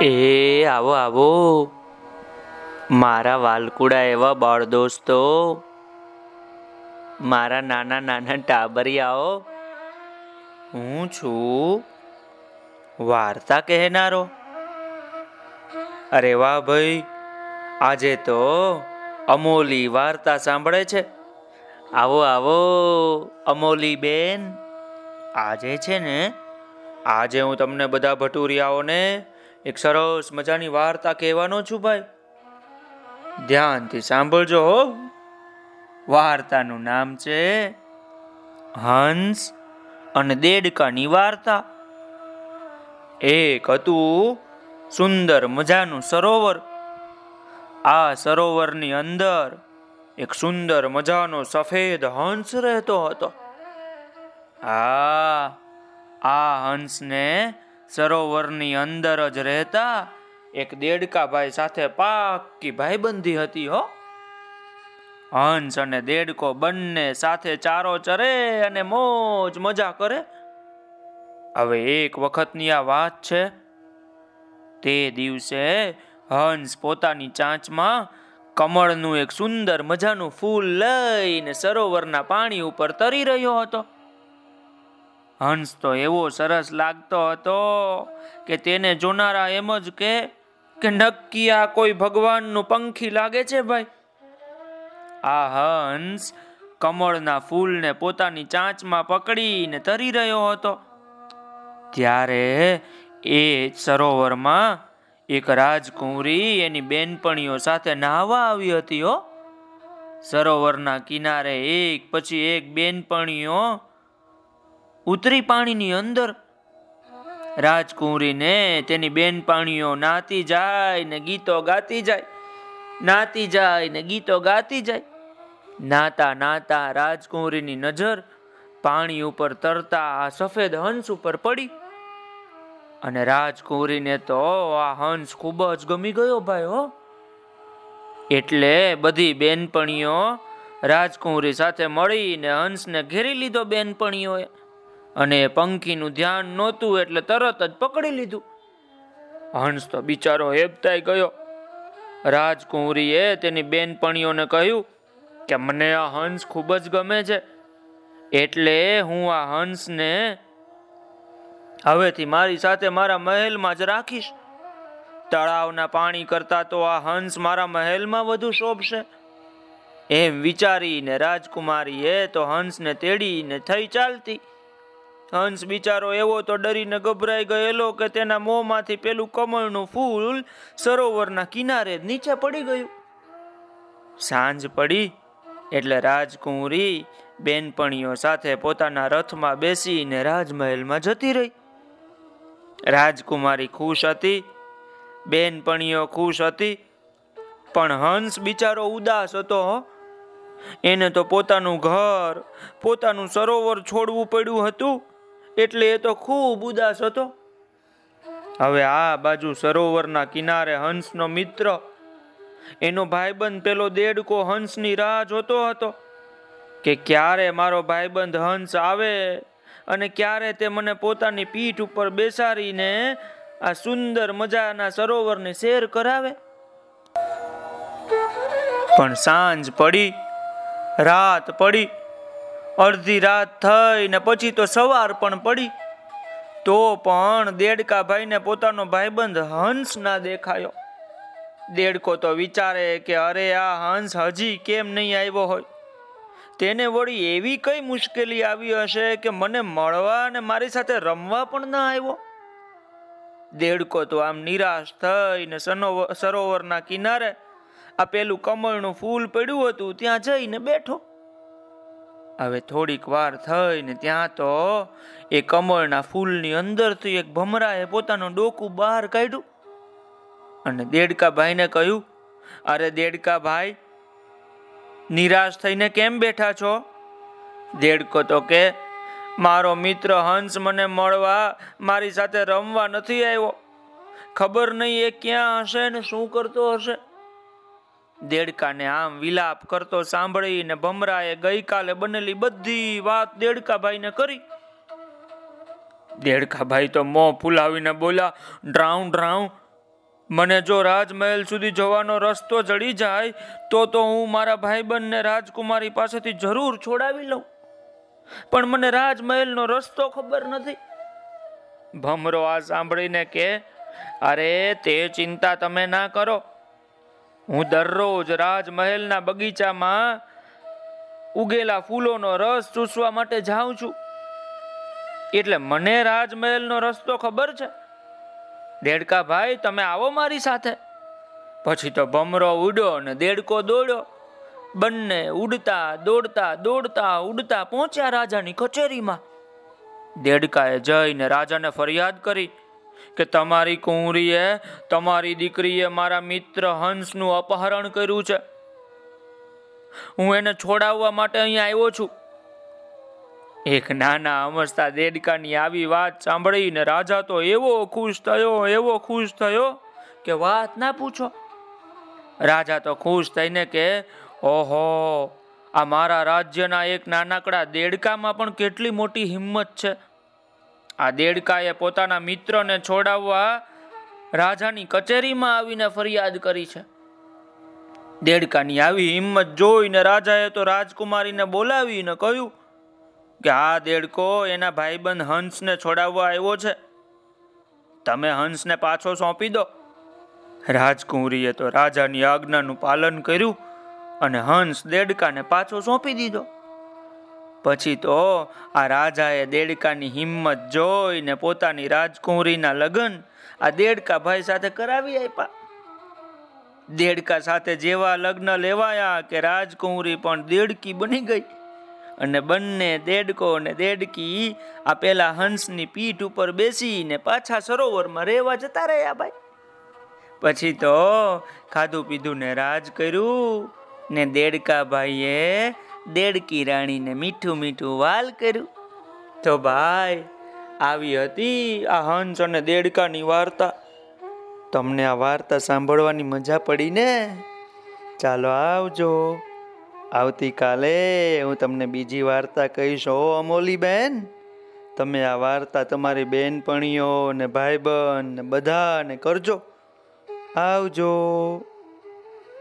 એ આવો આવો. મારા વાલકુડા એવા બાળ દોસ્તો. મારા નાના નાના ટાબરિયાઓ. હું છું વાર્તા કહેનારો. અરે વાહ ભાઈ, આજે તો અમોલી વાર્તા સાંભળે છે. આવો આવો, અમોલી બેન. આજે છે ને, આજે હું તમને બધા ભટુરિયાઓને એક સરસ મજાની વાર્તા કહેવાનો છું ભાઈ. ધ્યાનથી સાંભળજો હો. વાર્તાનું નામ છે હંસ અને દેડકાની વાર્તા. એક હતું સુંદર મજાનું સરોવર. આ સરોવરની અંદર એક સુંદર મજાનો સફેદ હંસ રહેતો હતો. આ આ હંસને સરોવરની અંદર જ રહેતા એક દેડકા ભાઈ સાથે પાક્કી ભાઈબંધી હતી, હો. હંસ અને દેડકો બંને સાથે ચારો ચરે અને મોજ મજા કરે. હવે એક વખતની આ વાત છે. તે દિવસે હંસ પોતાની ચાંચમાં કમળનું એક સુંદર મજાનું ફૂલ લઈને સરોવરના પાણી ઉપર તરી રહ્યો હતો. હંસ તો એવો સરસ લાગતો હતો કે તેને જોનારા એમ જ કે કે નક્કી આ કોઈ ભગવાનનું પંખી લાગે છે ભાઈ? આ હંસ કમળના ફૂલને પોતાની ચાંચમાં પકડીને તરી રહ્યો હતો. ત્યારે એ સરોવરમાં એક રાજકુંવરી એની બેનપણીઓ સાથે નાહવા આવી હતી હો. સરોવરના કિનારે એક પછી એક બેનપણીઓ ઉતરી પાણીની અંદર રાજકુંવરીને તેની બેનપાણીઓ નાતી જાય ને ગીતો ગાતી જાય, નાતી જાય ને ગીતો ગાતી જાય. નાતા નાતા રાજકુંવરીની નજર પાણી ઉપર તરતા, આ સફેદ હંસ ઉપર પડી. અને રાજકુંવરીને તો આ હંસ ખૂબ જ ગમી ગયો ભાઈ હો. એટલે બધી બેનપણીઓ રાજકુંવરી સાથે મળીને હંસને ઘેરી લીધો બેનપણીઓએ. અને પંખીનું ધ્યાન નહોતું એટલે તરત જ પકડી લીધું. હંસ તો બિચારો હેપતાઈ ગયો. રાજકુંવરીએ તેની બેનપણીઓને કહ્યું કે મને આ હંસ ખૂબ જ ગમે છે, એટલે હું આ હંસને હવેથી મારી સાથે મારા મહેલમાં જ રાખીશ. તળાવના પાણી કરતા તો આ હંસ મારા મહેલમાં વધુ શોભશે. એમ વિચારીને રાજકુમારીએ તો હંસને તેડીને થઈ ચાલતી. હંસ બિચારો એવો તો ડરીને ગભરાઈ ગયેલો કે તેના મોંમાંથી પેલું કમળનું ફૂલ સરોવરના કિનારે નીચે પડી ગયું. સાંજ પડી એટલે રાજકુંવરી બેનપણીઓ સાથે પોતાના રથમાં બેસીને રાજમહેલમાં જતી રહી. રાજકુમારી ખુશ હતી, બેનપણીઓ ખુશ હતી, પણ હંસ બિચારો ઉદાસ હતો એને તો પોતાનું ઘર, પોતાનું સરોવર છોડવું પડ્યું હતું. એટલે એ તો ખૂબ ઉદાસ હતો. હવે આ બાજુ સરોવરના કિનારે હંસનો મિત્ર, એનો ભાઈબંધ પેલો દેડકો હંસની રાહ જોતો હતો કે ક્યારે મારો ભાઈબંધ હંસ આવે અને ક્યારે તે મને પોતાની પીઠ ઉપર બેસાડીને આ સુંદર મજાના સરોવરને શેર કરાવે. પણ સાંજ પડી, રાત પડી અડધી રાત થઈ ને પછી તો સવાર પણ પડી. તો પણ દેડકા ભાઈને પોતાનો ભાઈબંધ હંસ ના દેખાયો. દેડકો તો વિચારે કે અરે આ હંસ હજી કેમ નહીં આવ્યો હોય? તેને વળી એવી કઈ મુશ્કેલી આવી હશે કે મને મળવા અને મારી સાથે રમવા પણ ના આવ્યો? દેડકો તો આમ નિરાશ થઈને સરોવરના કિનારે આ પેલું કમળનું ફૂલ પડ્યું હતું, ત્યાં જઈને બેઠો. હવે થોડીક વાર થઈને ત્યાં તો એ કમળના ફૂલની અંદરથી એક ભમરાએ પોતાનું ડોકું બહાર કાઢ્યું. અને દેડકા ભાઈને કહ્યું, અરે દેડકા ભાઈ નિરાશ થઈને કેમ બેઠા છો? દેડકો તો કે, મારો મિત્ર હંસ મને મળવા મારી સાથે રમવા નથી આવ્યો. ખબર નહીં એ ક્યાં હશે ને શું કરતો હશે. દેડકાને આમ વિલાપ કરતો સાંભળીને ભમરાએ ગઈકાલે બનેલી બધી વાત દેડકાભાઈને કરી. દેડકાભાઈ તો મોં ફુલાવીને બોલ્યા ડ્રાઉં ડ્રાઉં મને જો રાજમહેલ સુધી જવાનો રસ્તો જડી જાય, તો તો હું મારા ભાઈબંધને રાજકુમારી પાસેથી જરૂર છોડાવી લઉં. પણ મને રાજમહેલનો રસ્તો ખબર નથી. ભમરો આ સાંભળીને કે, અરે, તે ચિંતા તમે ના કરો. હું દરરોજ રાજમહેલના બગીચામાં ઉગેલા ફૂલોનો રસ ચૂસવા માટે જાઉં છું. એટલે મને રાજમહેલનો રસ્તો ખબર છે. દેડકા ભાઈ, તમે આવો મારી સાથે. પછી તો ભમરો ઉડ્યો અને દેડકો દોડ્યો. બંને ઉડતા, દોડતા દોડતા, ઉડતા પહોંચ્યા રાજાની કચેરીમાં. દેડકાએ જઈને રાજાને ફરિયાદ કરી. કે તમારી કુંવરીએ, તમારી દીકરીએ મારા મિત્ર હંસનું અપહરણ કર્યું છે. હું એને છોડાવવા માટે અહીંયા આવ્યો છું. એક નાના અમસ્તા દેડકાની આવી વાત સાંભળીને રાજા તો એવો ખુશ થયો, એવો ખુશ થયો કે વાત ના પૂછો. રાજા તો ખુશ થઈને કે, ઓહો, આ મારા રાજ્યના એક નાનકડા દેડકામાં પણ કેટલી મોટી હિંમત છે. આ દેડકાએ પોતાના મિત્રને છોડાવવા રાજાની કચેરીમાં આવીને ફરિયાદ કરી છે. દેડકાની આવી હિંમત જોઈને રાજાએ તો રાજકુમારીને બોલાવીને કહ્યું કે આ દેડકો એના ભાઈબંધ હંસને છોડાવવા આવ્યો છે. તમે હંસને પાછો સોંપી દો. રાજકુંવરીએ તો રાજાની આજ્ઞાનું પાલન કર્યું અને હંસ દેડકાને પાછો સોંપી દીધો. પછી તો આ રાજાએ દેડકાની હિંમત જોઈને પોતાની રાજકુંવરીના લગ્ન આ દેડકા ભાઈ સાથે કરાવી આપ્યા. દેડકા સાથે જેવા લગ્ન લેવાયા કે રાજકુંવરી પણ દેડકી બની ગઈ. અને બંને દેડકો અને દેડકી આ પેલા હંસની પીઠ ઉપર બેસીને પાછા સરોવરમાં રહેવા જતા રહ્યા ભાઈ. પછી તો ખાધું પીધું ને રાજ કર્યું ને દેડકા ભાઈએ દેડકી રાણીને મીઠું મીઠું વાલ કર્યું. તો ભાઈ, આવી હતી આ હંસ અને દેડકાની વાર્તા. તમને આ વાર્તા સાંભળવાની મજા પડી ને? ચાલો આવજો. આવતીકાલે હું તમને બીજી વાર્તા કહીશ. હો અમોલી બેન તમે આ વાર્તા તમારી બેનપણીઓ ને ભાઈબંધ ને બધાને કરજો. આવજો.